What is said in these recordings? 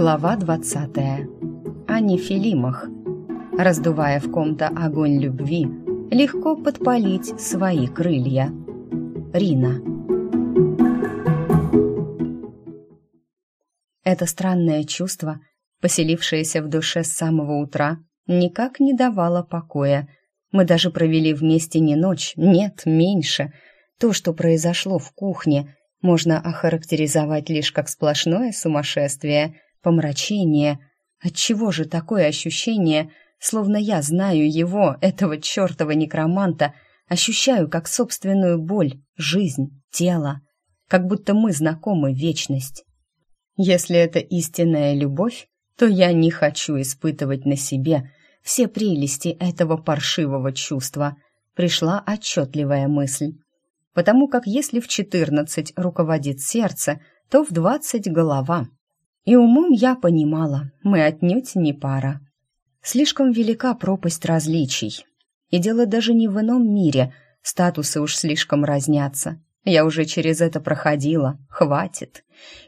Глава 20. О нефилимах. Раздувая в ком-то огонь любви, легко подпалить свои крылья. Рина. Это странное чувство, поселившееся в душе с самого утра, никак не давало покоя. Мы даже провели вместе не ночь, нет, меньше. То, что произошло в кухне, можно охарактеризовать лишь как сплошное сумасшествие – помрачение. Отчего же такое ощущение, словно я знаю его, этого чертова некроманта, ощущаю как собственную боль, жизнь, тело, как будто мы знакомы вечность. Если это истинная любовь, то я не хочу испытывать на себе все прелести этого паршивого чувства. Пришла отчетливая мысль. Потому как если в четырнадцать руководит сердце, то в двадцать голова. И умом я понимала, мы отнюдь не пара. Слишком велика пропасть различий. И дело даже не в ином мире, статусы уж слишком разнятся. Я уже через это проходила, хватит.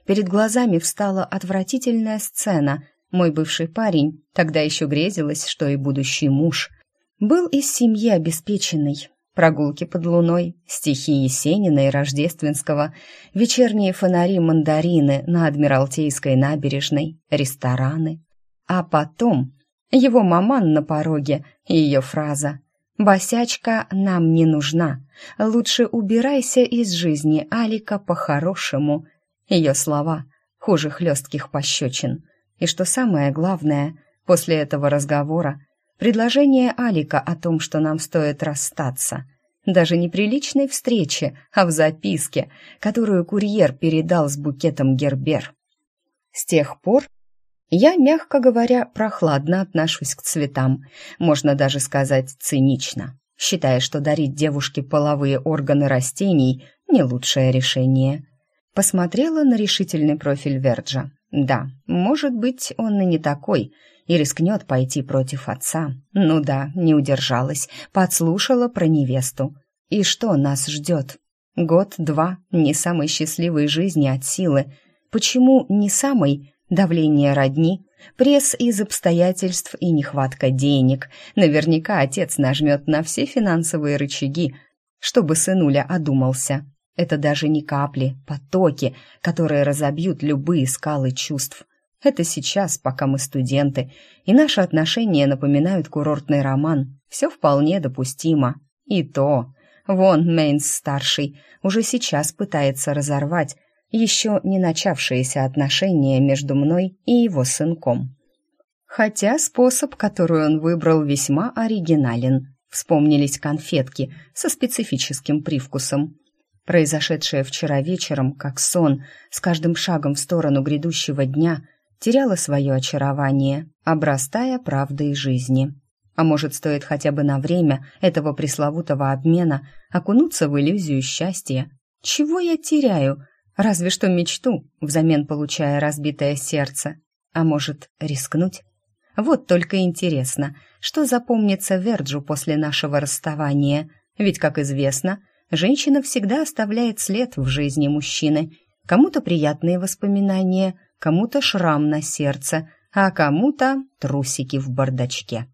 Перед глазами встала отвратительная сцена. Мой бывший парень, тогда еще грезилось, что и будущий муж, был из семьи обеспеченной, Прогулки под луной, стихи Есенина и Рождественского, вечерние фонари-мандарины на Адмиралтейской набережной, рестораны. А потом его маман на пороге и ее фраза «Босячка нам не нужна, лучше убирайся из жизни Алика по-хорошему». Ее слова хуже хлестких пощечин. И что самое главное, после этого разговора Предложение Алика о том, что нам стоит расстаться. Даже не при личной встрече, а в записке, которую курьер передал с букетом Гербер. С тех пор я, мягко говоря, прохладно отношусь к цветам, можно даже сказать цинично, считая, что дарить девушке половые органы растений – не лучшее решение. Посмотрела на решительный профиль Верджа. Да, может быть, он и не такой – и рискнет пойти против отца. Ну да, не удержалась, подслушала про невесту. И что нас ждет? Год-два не самой счастливой жизни от силы. Почему не самой? Давление родни, пресс из обстоятельств и нехватка денег. Наверняка отец нажмет на все финансовые рычаги, чтобы сынуля одумался. Это даже не капли, потоки, которые разобьют любые скалы чувств. Это сейчас, пока мы студенты, и наши отношения напоминают курортный роман. Все вполне допустимо. И то. Вон Мейнс-старший уже сейчас пытается разорвать еще не начавшиеся отношения между мной и его сынком. Хотя способ, который он выбрал, весьма оригинален. Вспомнились конфетки со специфическим привкусом. Произошедшее вчера вечером, как сон, с каждым шагом в сторону грядущего дня – теряла свое очарование, обрастая правдой жизни. А может, стоит хотя бы на время этого пресловутого обмена окунуться в иллюзию счастья? Чего я теряю? Разве что мечту, взамен получая разбитое сердце. А может, рискнуть? Вот только интересно, что запомнится Верджу после нашего расставания? Ведь, как известно, женщина всегда оставляет след в жизни мужчины. Кому-то приятные воспоминания, кому-то шрам на сердце, а кому-то трусики в бардачке.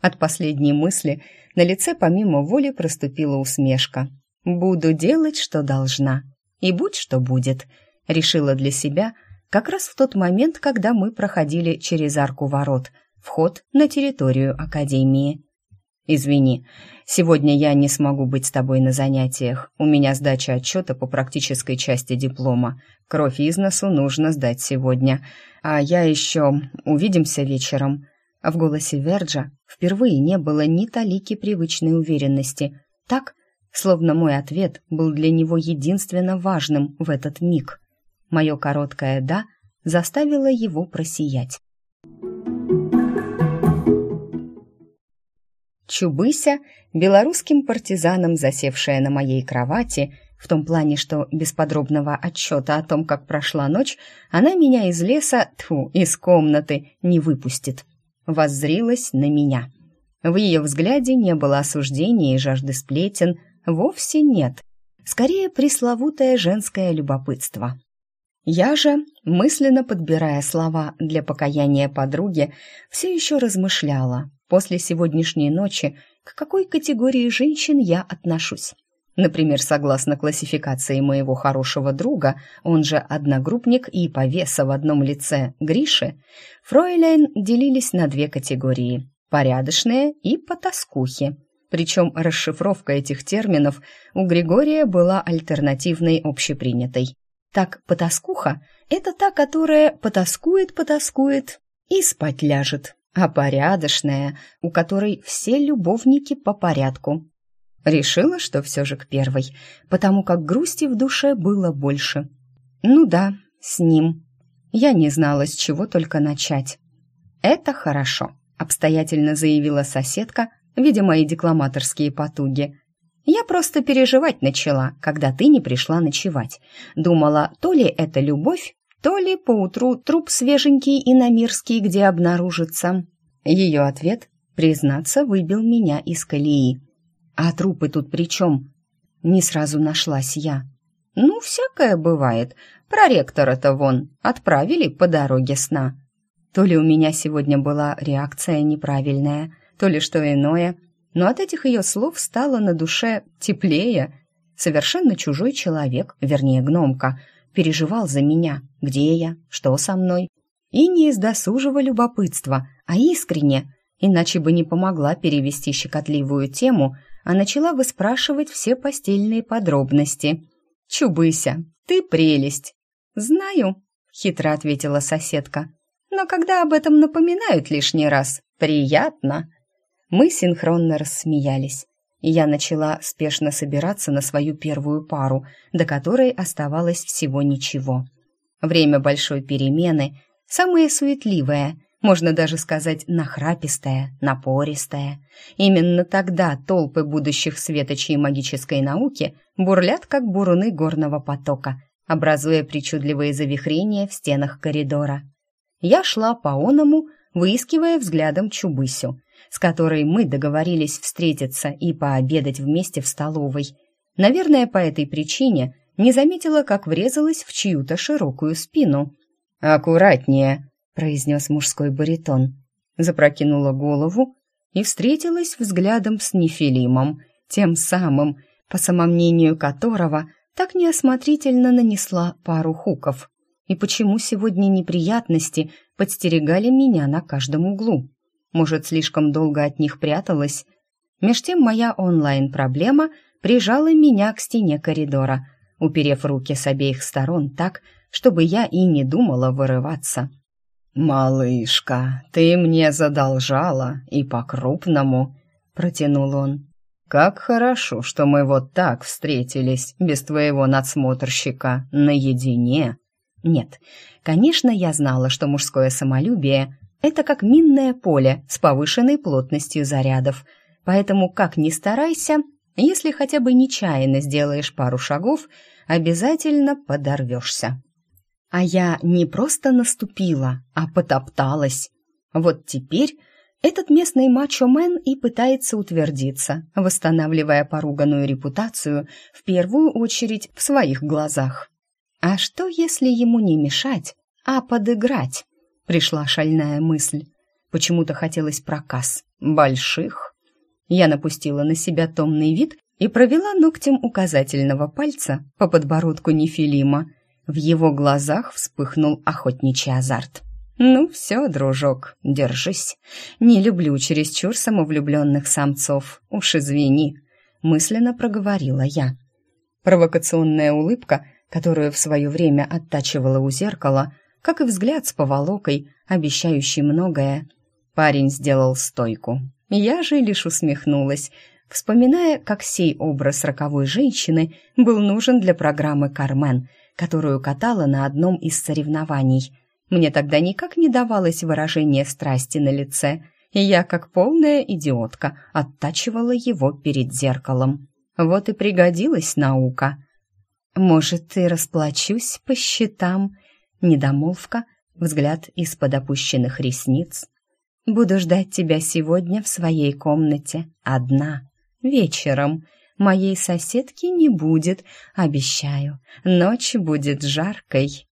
От последней мысли на лице помимо воли проступила усмешка. «Буду делать, что должна, и будь что будет», — решила для себя как раз в тот момент, когда мы проходили через арку ворот, вход на территорию Академии. «Извини, сегодня я не смогу быть с тобой на занятиях. У меня сдача отчета по практической части диплома. Кровь из носу нужно сдать сегодня. А я еще... Увидимся вечером». В голосе Верджа впервые не было ни талики привычной уверенности. Так, словно мой ответ был для него единственно важным в этот миг. Мое короткое «да» заставило его просиять. Чубыся, белорусским партизаном, засевшая на моей кровати, в том плане, что без подробного отчета о том, как прошла ночь, она меня из леса, тьфу, из комнаты не выпустит. Воззрилась на меня. В ее взгляде не было осуждения и жажды сплетен, вовсе нет. Скорее, пресловутое женское любопытство. Я же, мысленно подбирая слова для покаяния подруги, все еще размышляла, после сегодняшней ночи, к какой категории женщин я отношусь. Например, согласно классификации моего хорошего друга, он же одногруппник и повеса в одном лице Гриши, фройляйн делились на две категории – порядочные и потаскухи. Причем расшифровка этих терминов у Григория была альтернативной общепринятой. Так, потаскуха — это та, которая потаскует-потаскует и спать ляжет, а порядочная, у которой все любовники по порядку. Решила, что все же к первой, потому как грусти в душе было больше. Ну да, с ним. Я не знала, с чего только начать. «Это хорошо», — обстоятельно заявила соседка, видя мои декламаторские потуги — я просто переживать начала, когда ты не пришла ночевать. Думала, то ли это любовь, то ли поутру труп свеженький и намирский где обнаружится. Ее ответ, признаться, выбил меня из колеи. А трупы тут при чем? Не сразу нашлась я. Ну, всякое бывает. Проректора-то вон отправили по дороге сна. То ли у меня сегодня была реакция неправильная, то ли что иное — но от этих ее слов стало на душе теплее. Совершенно чужой человек, вернее гномка, переживал за меня, где я, что со мной. И не из досужего любопытства, а искренне, иначе бы не помогла перевести щекотливую тему, а начала выспрашивать все постельные подробности. «Чубыся, ты прелесть!» «Знаю», — хитро ответила соседка. «Но когда об этом напоминают лишний раз, приятно!» Мы синхронно рассмеялись, я начала спешно собираться на свою первую пару, до которой оставалось всего ничего. Время большой перемены, самое суетливое, можно даже сказать нахрапистое, напористое. Именно тогда толпы будущих светочей магической науки бурлят, как буруны горного потока, образуя причудливые завихрения в стенах коридора. Я шла по оному, выискивая взглядом Чубысю, с которой мы договорились встретиться и пообедать вместе в столовой. Наверное, по этой причине не заметила, как врезалась в чью-то широкую спину. «Аккуратнее», — произнес мужской баритон. Запрокинула голову и встретилась взглядом с Нефилимом, тем самым, по самомнению которого так неосмотрительно нанесла пару хуков. И почему сегодня неприятности подстерегали меня на каждом углу? Может, слишком долго от них пряталась? Меж тем моя онлайн-проблема прижала меня к стене коридора, уперев руки с обеих сторон так, чтобы я и не думала вырываться. «Малышка, ты мне задолжала, и по-крупному», — протянул он. «Как хорошо, что мы вот так встретились, без твоего надсмотрщика, наедине». Нет, конечно, я знала, что мужское самолюбие это как минное поле с повышенной плотностью зарядов. Поэтому, как ни старайся, если хотя бы нечаянно сделаешь пару шагов, обязательно подорвешься. А я не просто наступила, а потопталась. Вот теперь этот местный мачо-мен и пытается утвердиться, восстанавливая поруганную репутацию в первую очередь в своих глазах. А что, если ему не мешать, а подыграть? Пришла шальная мысль. Почему-то хотелось проказ. Больших. Я напустила на себя томный вид и провела ногтем указательного пальца по подбородку Нефилима. В его глазах вспыхнул охотничий азарт. «Ну все, дружок, держись. Не люблю чересчур самовлюбленных самцов. Уж извини», — мысленно проговорила я. Провокационная улыбка, которую в свое время оттачивала у зеркала, как и взгляд с поволокой, обещающий многое. Парень сделал стойку. Я же лишь усмехнулась, вспоминая, как сей образ роковой женщины был нужен для программы «Кармен», которую катала на одном из соревнований. Мне тогда никак не давалось выражение страсти на лице, и я, как полная идиотка, оттачивала его перед зеркалом. Вот и пригодилась наука. «Может, и расплачусь по счетам?» Недомолвка, взгляд из-под опущенных ресниц. «Буду ждать тебя сегодня в своей комнате, одна, вечером. Моей соседки не будет, обещаю. Ночь будет жаркой».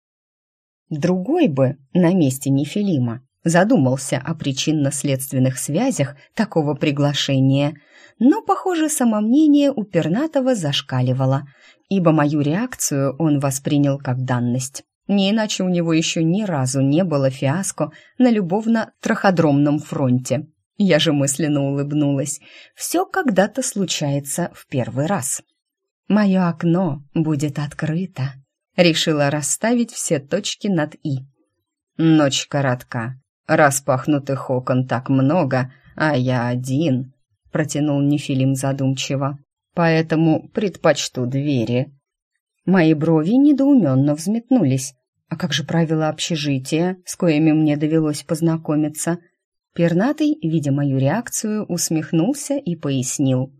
Другой бы на месте Нефилима задумался о причинно-следственных связях такого приглашения, но, похоже, самомнение у Пернатова зашкаливало, ибо мою реакцию он воспринял как данность. Не иначе у него еще ни разу не было фиаско на любовно-траходромном фронте. Я же мысленно улыбнулась. Все когда-то случается в первый раз. Мое окно будет открыто. Решила расставить все точки над «и». Ночь коротка. Распахнутых окон так много, а я один, протянул Нефилим задумчиво. Поэтому предпочту двери. Мои брови недоуменно взметнулись. А как же правила общежития, с коими мне довелось познакомиться? Пернатый, видя мою реакцию, усмехнулся и пояснил.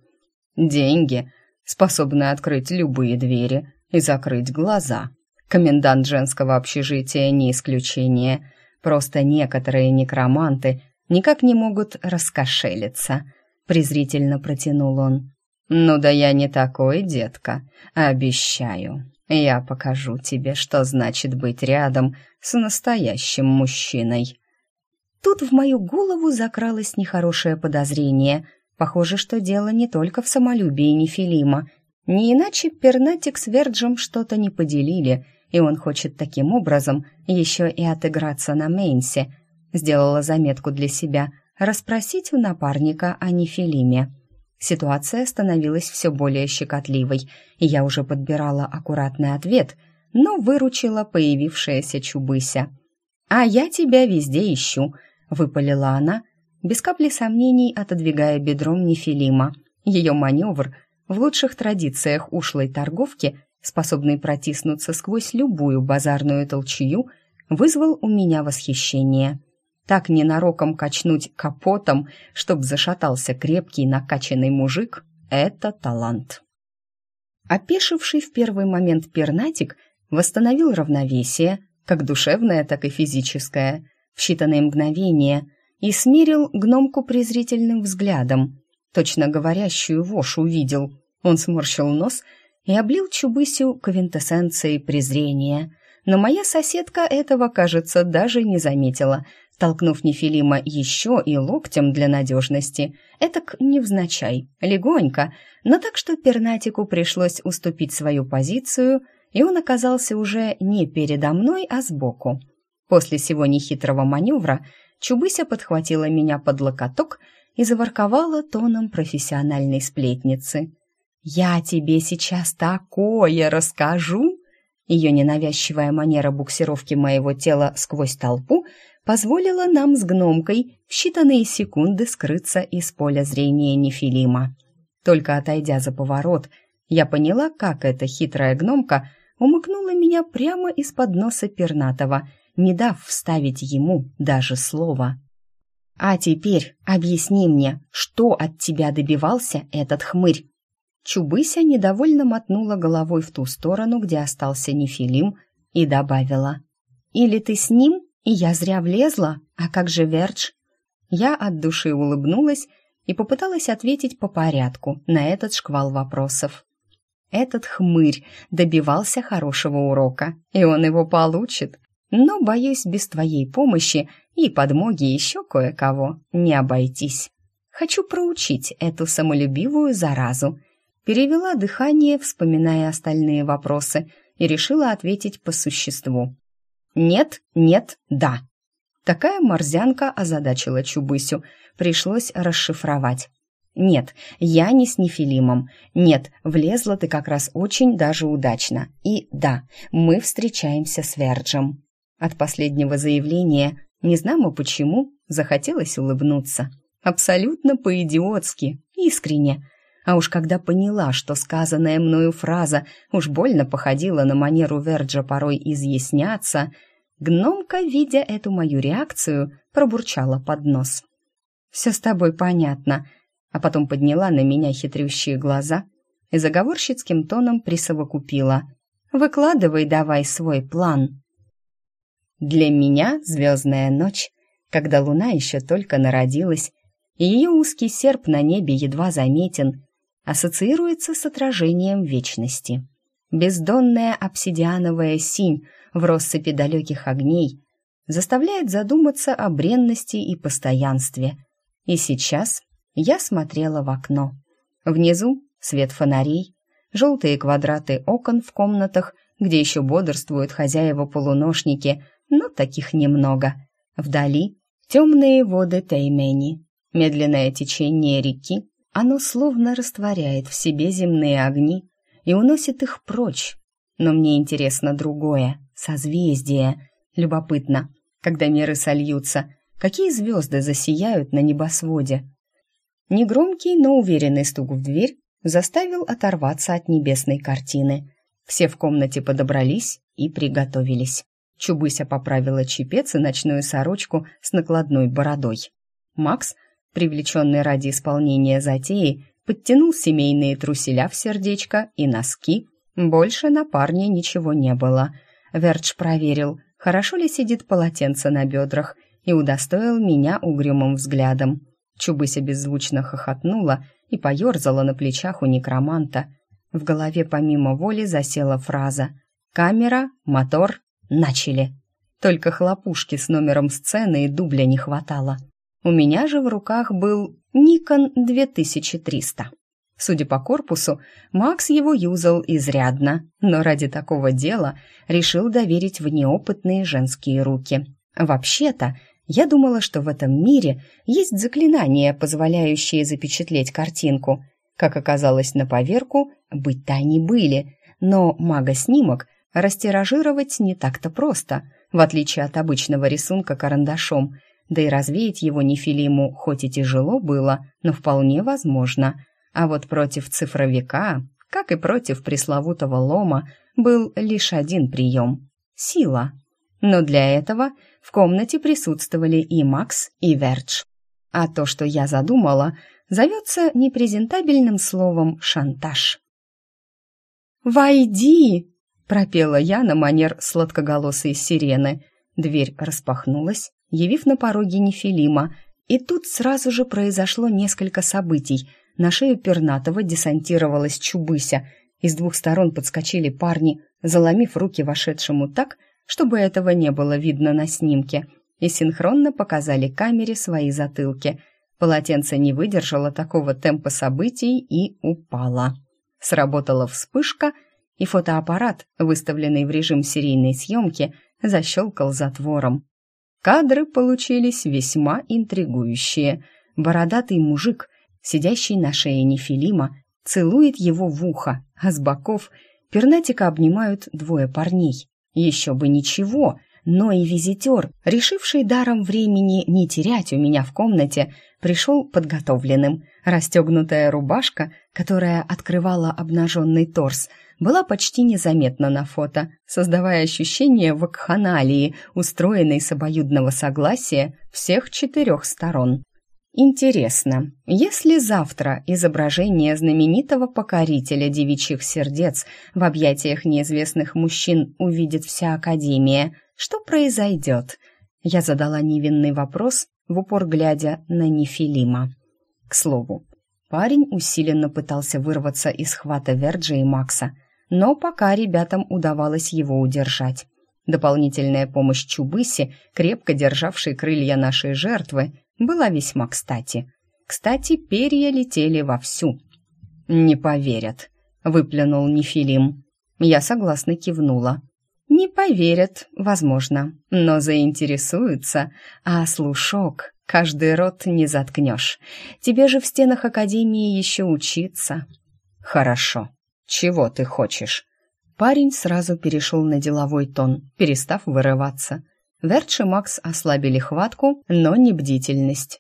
«Деньги способны открыть любые двери и закрыть глаза. Комендант женского общежития не исключение. Просто некоторые некроманты никак не могут раскошелиться», — презрительно протянул он. «Ну да я не такой, детка, обещаю. Я покажу тебе, что значит быть рядом с настоящим мужчиной». Тут в мою голову закралось нехорошее подозрение. Похоже, что дело не только в самолюбии Нефилима. Не иначе Пернатик с Верджем что-то не поделили, и он хочет таким образом еще и отыграться на Мейнсе. Сделала заметку для себя — расспросить у напарника о Нефилиме. Ситуация становилась все более щекотливой, и я уже подбирала аккуратный ответ, но выручила появившаяся Чубыся. «А я тебя везде ищу», выпалила она, без капли сомнений отодвигая бедром Нефилима. Ее маневр в лучших традициях ушлой торговки, способный протиснуться сквозь любую базарную толчью, вызвал у меня восхищение. Так ненароком качнуть капотом, чтоб зашатался крепкий накачанный мужик — это талант. Опешивший в первый момент пернатик восстановил равновесие, как душевное, так и физическое — в считанные мгновения и смирил гномку презрительным взглядом. Точно говорящую вошь увидел. Он сморщил нос и облил Чубысю квинтэссенцией презрения. Но моя соседка этого, кажется, даже не заметила, толкнув Нефилима еще и локтем для надежности. Этак невзначай, легонько, но так что пернатику пришлось уступить свою позицию, и он оказался уже не передо мной, а сбоку. После сего нехитрого маневра Чубыся подхватила меня под локоток и заворковала тоном профессиональной сплетницы. «Я тебе сейчас такое расскажу!» Ее ненавязчивая манера буксировки моего тела сквозь толпу позволила нам с гномкой в считанные секунды скрыться из поля зрения Нефилима. Только отойдя за поворот, я поняла, как эта хитрая гномка умыкнула меня прямо из-под носа пернатого — не дав вставить ему даже слова. «А теперь объясни мне, что от тебя добивался этот хмырь?» Чубыся недовольно мотнула головой в ту сторону, где остался Нефилим, и добавила. «Или ты с ним, и я зря влезла? А как же Вердж?» Я от души улыбнулась и попыталась ответить по порядку на этот шквал вопросов. Этот хмырь добивался хорошего урока, и он его получит. Но, боюсь, без твоей помощи и подмоги еще кое-кого не обойтись. Хочу проучить эту самолюбивую заразу. Перевела дыхание, вспоминая остальные вопросы, и решила ответить по существу. «Нет, нет, да». Такая морзянка озадачила Чубысю. Пришлось расшифровать. «Нет, я не с Нефилимом. Нет, влезла ты как раз очень даже удачно. И да, мы встречаемся с Верджем». От последнего заявления, не знамо почему, захотелось улыбнуться. Абсолютно по-идиотски, искренне. А уж когда поняла, что сказанная мною фраза уж больно походила на манеру Верджа порой изъясняться, гномка, видя эту мою реакцию, пробурчала под нос. «Все с тобой понятно», а потом подняла на меня хитрющие глаза и заговорщицким тоном присовокупила. «Выкладывай давай свой план». Для меня звездная ночь, когда луна еще только народилась, и ее узкий серп на небе едва заметен, ассоциируется с отражением вечности. Бездонная обсидиановая синь в россыпи далеких огней, заставляет задуматься о бренности и постоянстве. И сейчас я смотрела в окно. Внизу свет фонарей, желтые квадраты окон в комнатах, где еще бодрствуют хозяева-полуношники, но таких немного. Вдали темные воды Теймени, медленное течение реки, оно словно растворяет в себе земные огни и уносит их прочь. Но мне интересно другое — созвездие. Любопытно, когда миры сольются, какие звезды засияют на небосводе. Негромкий, но уверенный стук в дверь заставил оторваться от небесной картины. Все в комнате подобрались и приготовились. Чубыся поправила чепец и ночную сорочку с накладной бородой. Макс, привлеченный ради исполнения затеи, подтянул семейные труселя в сердечко и носки. Больше на парне ничего не было. Вердж проверил, хорошо ли сидит полотенце на бедрах, и удостоил меня угрюмым взглядом. Чубыся беззвучно хохотнула и поерзала на плечах у некроманта. В голове помимо воли засела фраза «Камера, мотор, начали!» Только хлопушки с номером сцены и дубля не хватало. У меня же в руках был Никон 2300. Судя по корпусу, Макс его юзал изрядно, но ради такого дела решил доверить в неопытные женские руки. Вообще-то, я думала, что в этом мире есть заклинания, позволяющие запечатлеть картинку. Как оказалось на поверку, быть-то они были, но мага-снимок растиражировать не так-то просто, в отличие от обычного рисунка карандашом, да и развеять его нефилиму хоть и тяжело было, но вполне возможно. А вот против цифровика, как и против пресловутого лома, был лишь один прием — сила. Но для этого в комнате присутствовали и Макс, и Вердж. А то, что я задумала, зовется непрезентабельным словом «шантаж». «Войди!» — пропела я на манер сладкоголосой сирены. Дверь распахнулась, явив на пороге Нефилима, и тут сразу же произошло несколько событий. На шею Пернатова десантировалась Чубыся. Из двух сторон подскочили парни, заломив руки вошедшему так, чтобы этого не было видно на снимке, и синхронно показали камере свои затылки. Полотенце не выдержало такого темпа событий и упало. Сработала вспышка, и фотоаппарат, выставленный в режим серийной съемки, защелкал затвором. Кадры получились весьма интригующие. Бородатый мужик, сидящий на шее Нефилима, целует его в ухо, а с боков пернатика обнимают двое парней. Еще бы ничего, но и визитер, решивший даром времени не терять у меня в комнате, пришел подготовленным. Расстегнутая рубашка, которая открывала обнаженный торс, была почти незаметна на фото, создавая ощущение вакханалии, устроенной с обоюдного согласия всех четырех сторон. Интересно, если завтра изображение знаменитого покорителя девичьих сердец в объятиях неизвестных мужчин увидит вся Академия, что произойдет? Я задала невинный вопрос, в упор глядя на Нефилима. К слову, парень усиленно пытался вырваться из хвата Верджи и Макса, но пока ребятам удавалось его удержать. Дополнительная помощь Чубыси, крепко державшей крылья нашей жертвы, была весьма кстати. Кстати, перья летели вовсю. «Не поверят», — выплюнул Нефилим. Я согласно кивнула. «Не поверят, возможно, но заинтересуются, а слушок каждый рот не заткнешь. Тебе же в стенах Академии еще учиться». «Хорошо. Чего ты хочешь?» Парень сразу перешел на деловой тон, перестав вырываться. Вердж и Макс ослабили хватку, но не бдительность.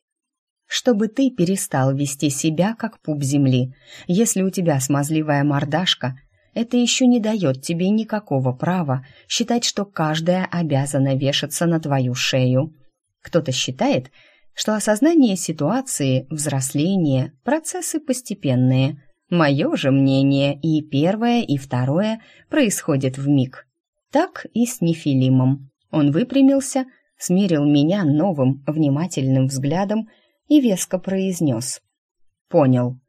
«Чтобы ты перестал вести себя, как пуп земли. Если у тебя смазливая мордашка, это еще не дает тебе никакого права считать, что каждая обязана вешаться на твою шею. Кто-то считает, что осознание ситуации, взросление – процессы постепенные. Мое же мнение и первое, и второе происходит в миг. Так и с Нефилимом. Он выпрямился, смирил меня новым, внимательным взглядом и веско произнес. «Понял.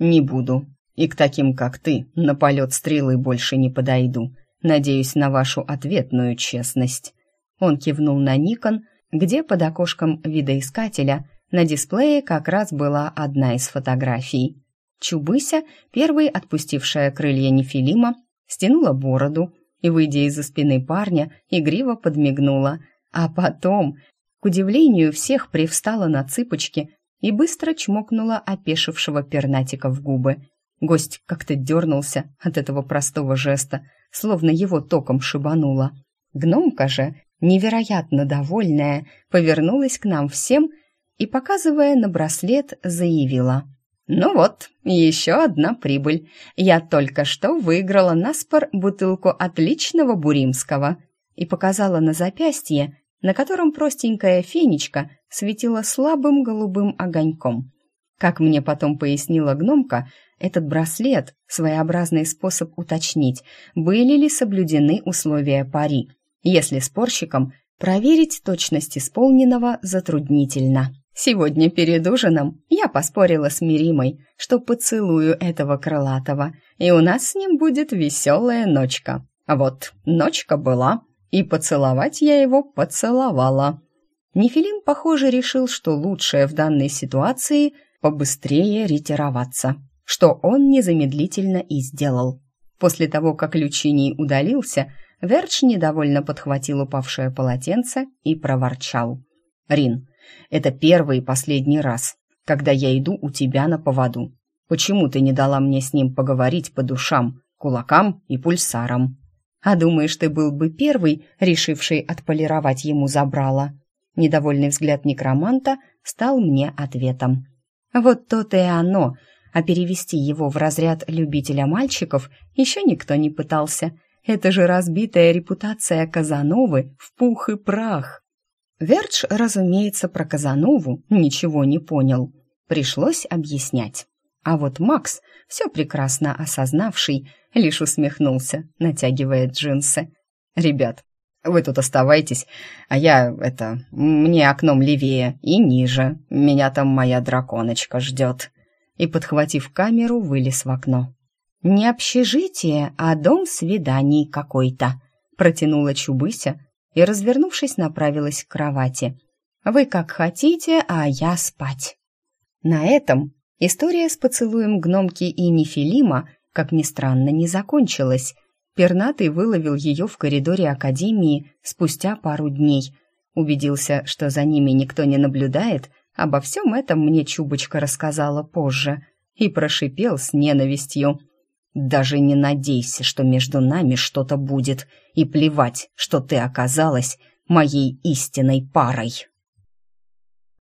Не буду. И к таким, как ты, на полет стрелы больше не подойду. Надеюсь на вашу ответную честность». Он кивнул на Никон, где под окошком видоискателя на дисплее как раз была одна из фотографий. Чубыся, первой отпустившая крылья Нефилима, стянула бороду и, выйдя из-за спины парня, игриво подмигнула, а потом, к удивлению всех, привстала на цыпочки и быстро чмокнула опешившего пернатика в губы. Гость как-то дернулся от этого простого жеста, словно его током шибануло. Гномка же, невероятно довольная, повернулась к нам всем и, показывая на браслет, заявила. «Ну вот, еще одна прибыль. Я только что выиграла на спор бутылку отличного буримского» и показала на запястье, на котором простенькая фенечка светила слабым голубым огоньком. Как мне потом пояснила гномка, этот браслет – своеобразный способ уточнить, были ли соблюдены условия пари. Если спорщикам проверить точность исполненного затруднительно. Сегодня перед ужином я поспорила с Миримой, что поцелую этого крылатого, и у нас с ним будет веселая ночка. Вот ночка была, и поцеловать я его поцеловала. Нефилим, похоже, решил, что лучшее в данной ситуации – побыстрее ретироваться, что он незамедлительно и сделал. После того, как Лючиний удалился, Верч недовольно подхватил упавшее полотенце и проворчал. «Рин, это первый и последний раз, когда я иду у тебя на поводу. Почему ты не дала мне с ним поговорить по душам, кулакам и пульсарам?» «А думаешь, ты был бы первый, решивший отполировать ему забрало?» Недовольный взгляд некроманта стал мне ответом. Вот то-то и оно, а перевести его в разряд любителя мальчиков еще никто не пытался. Это же разбитая репутация Казановы в пух и прах. Вердж, разумеется, про Казанову ничего не понял. Пришлось объяснять. А вот Макс, все прекрасно осознавший, лишь усмехнулся, натягивая джинсы. «Ребят, вы тут оставайтесь, а я, это, мне окном левее и ниже. Меня там моя драконочка ждет». И, подхватив камеру, вылез в окно. «Не общежитие, а дом свиданий какой-то», протянула Чубыся и, развернувшись, направилась к кровати. «Вы как хотите, а я спать». На этом история с поцелуем гномки и нефилима, как ни странно, не закончилась – Пернатый выловил ее в коридоре академии спустя пару дней. Убедился, что за ними никто не наблюдает, обо всем этом мне Чубочка рассказала позже и прошипел с ненавистью. «Даже не надейся, что между нами что-то будет, и плевать, что ты оказалась моей истинной парой».